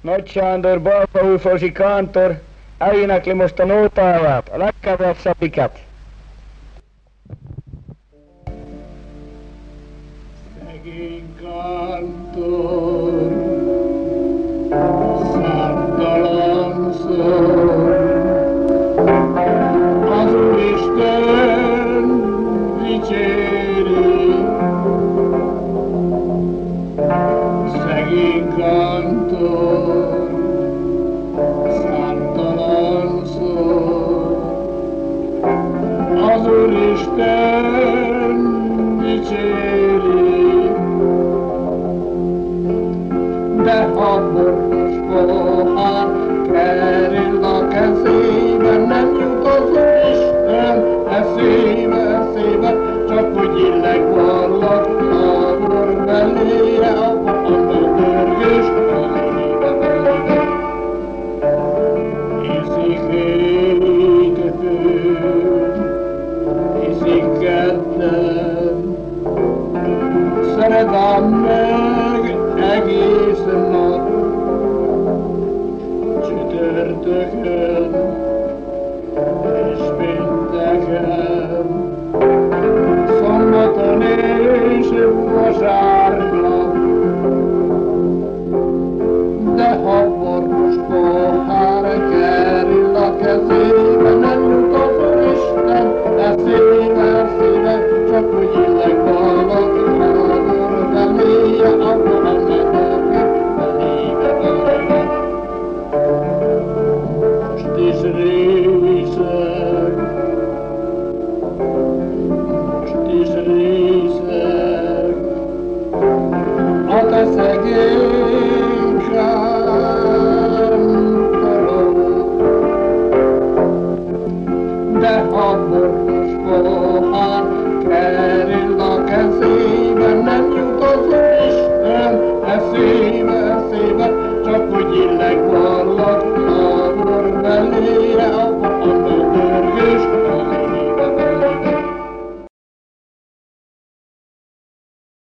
Nagy Sándor, Balfaúfosi kántor, elénekli most a nótáját, a legkevebb szapikat. Szegény kántor, Úristen dicséri. De ha boros pohár kerül a kezébe, nem jut az Úristen eszébe, eszébe, csak hogy illeg vallat a bor beléje, a pohár dörgős belébe, belébe. Iszik vandaag en gisteren nog te twintigen, zonder ten eerste Amen.